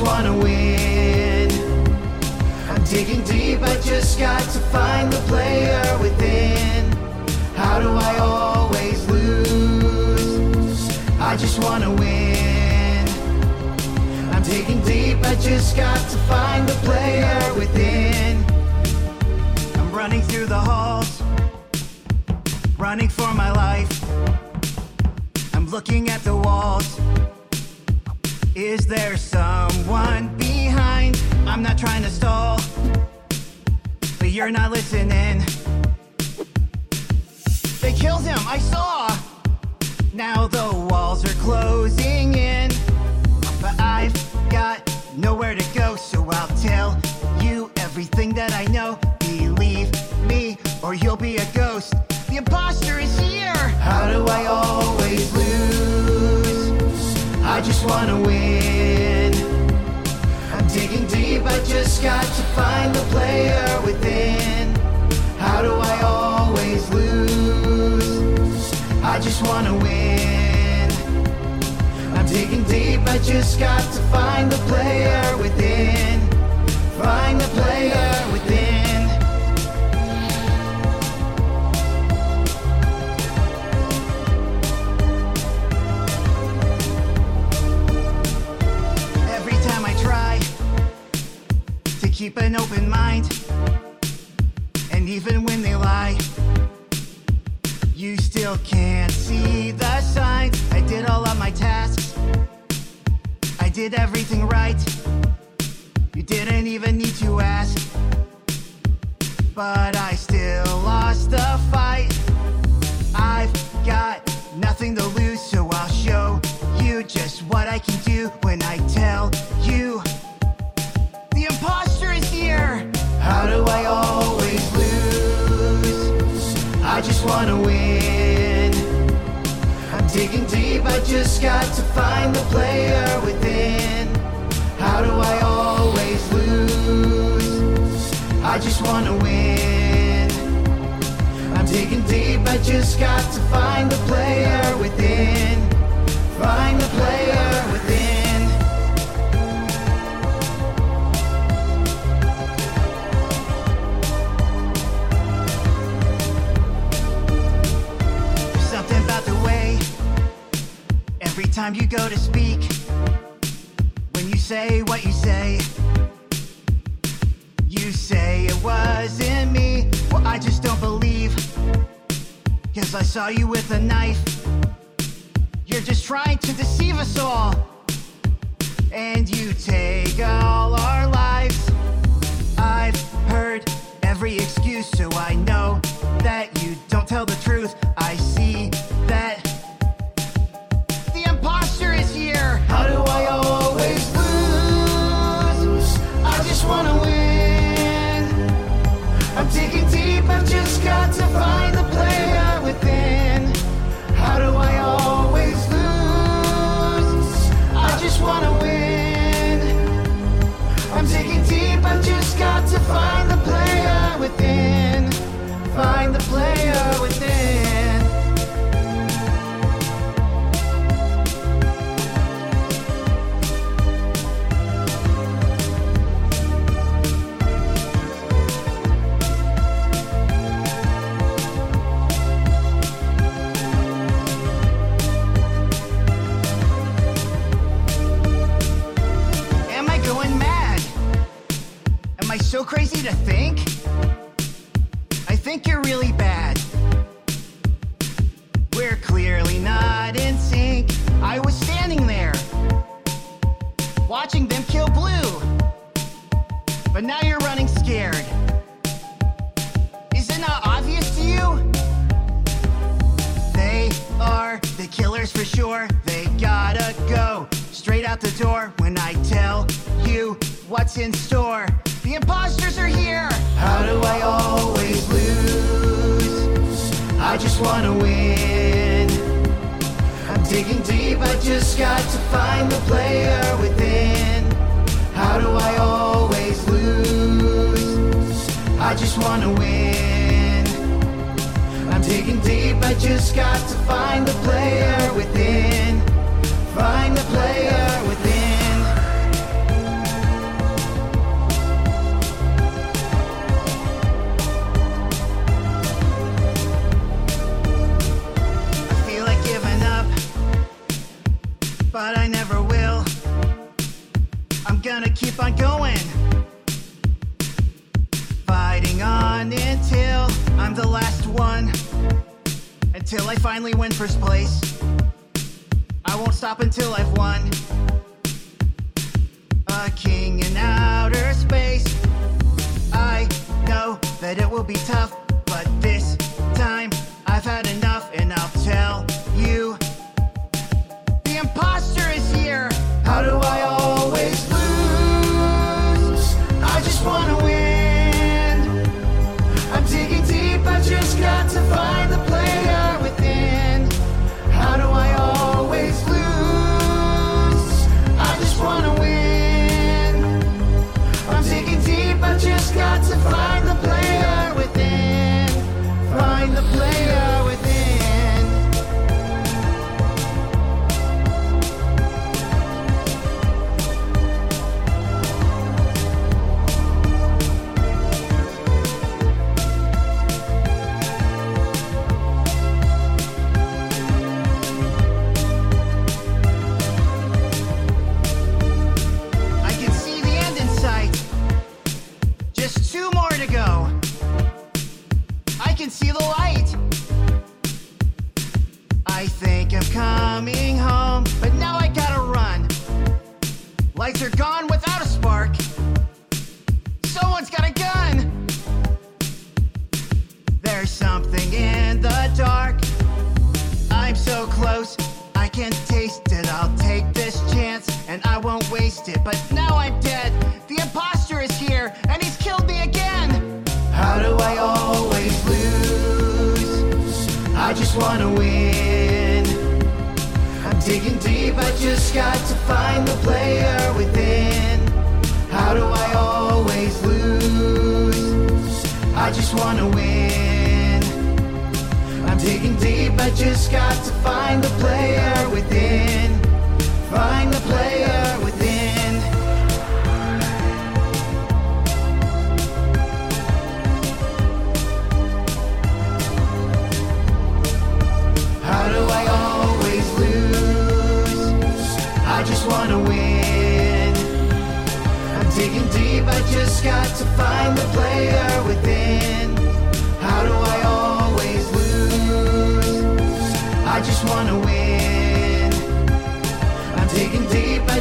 just wanna win. I'm digging deep, I just got to find the player within. How do I always lose? I just wanna win. I'm digging deep, I just got to find the player within. I'm running through the halls, running for my life. I'm looking at the walls. Is there someone behind? I'm not trying to stall, but you're not listening. They killed him, I saw. Now the walls are closing in, but I've got nowhere to go, so I'll tell you everything that I know. Believe me, or you'll be a ghost. The imposter is here. How do I always lose? I just wanna win. Just got to find the player within. How do I always lose? I just wanna win. I'm digging deep, I just got to find the player within. Find the player keep an open mind, and even when they lie, you still can't see the signs. I did all of my tasks, I did everything right. You didn't even need to ask, but I still lost the fight. I've got nothing to lose, so I'll show you just what I can do when I tell wanna win. I'm digging deep, I just got to find the player within. How do I always lose? I just wanna win. I'm digging deep, I just got to find the player within. Find the player time you go to speak, when you say what you say, you say it wasn't me. Well, I just don't believe. Cause I saw you with a knife. You're just trying to deceive us all. And you take all our lives. I've heard every excuse, so I know that you don't tell the crazy to think? I think you're really bad. We're clearly not in sync. I was standing there, watching them kill Blue. But now you're running scared. Is it not obvious to you? They are the killers for sure. They gotta go straight out the door when I tell you what's in store. The imposters are here. How do I always lose? I just wanna win. I'm digging deep, I just got to find the player within. Fighting on until I'm the last one. Until I finally win first place. I won't stop until I've won. A king in outer space. I know that it will be tough, but this time I've had enough are gone without a spark. Someone's got a gun. There's something in the dark. I'm so close, I can taste it. I'll take this chance and I won't waste it. But now I'm dead. The imposter is here and he's killed me again. How do I always lose? I just wanna win. Just got to find the player within. How do I always lose? I just wanna win. I'm digging deep, I just got to find the player within.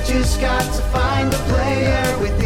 Just got to find a player player